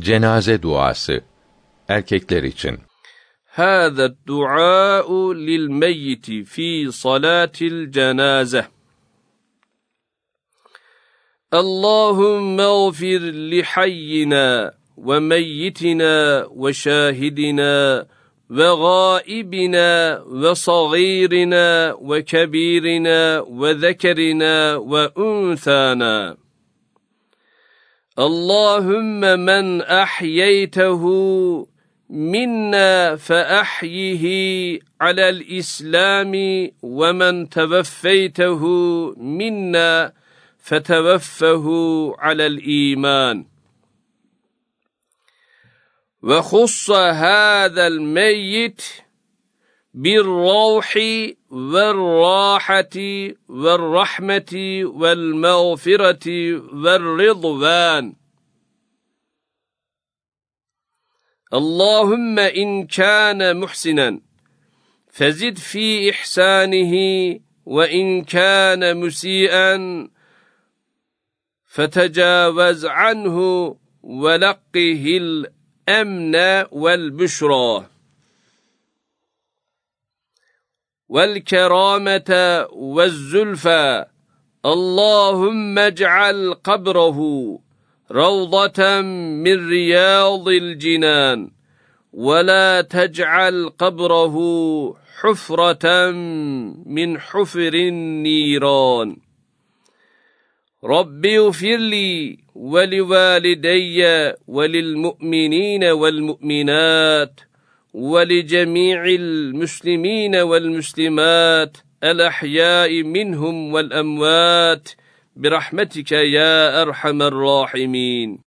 Cenaze duası erkekler için. هذا الدعاء للميت في صلاة الجنازة اللهم اغفر لحينا وميتنا وشاهدنا وغائبنا وصغيرنا وكبيرنا وذكرنا وأنثانا اللهم من أحييته منا فأحيه على الإسلام ومن توفيته منا فتوفه على الإيمان. وخص هذا الميت بالروح والراحة والرحمة والمغفرة والرضوان. اللهم إن كان محسنا فزد في إحسانه وإن كان مسيئا فتجاوز عنه ولقه الأمن والبشرى. والكرامة والزلفى اللهم اجعل قبره روضة من رياض الجنان ولا تجعل قبره حفرة من حفر النيران. رب اغفر لي ولوالدي وللمؤمنين والمؤمنات ولجميع المسلمين والمسلمات الأحياء منهم والأموات برحمتك يا أرحم الراحمين.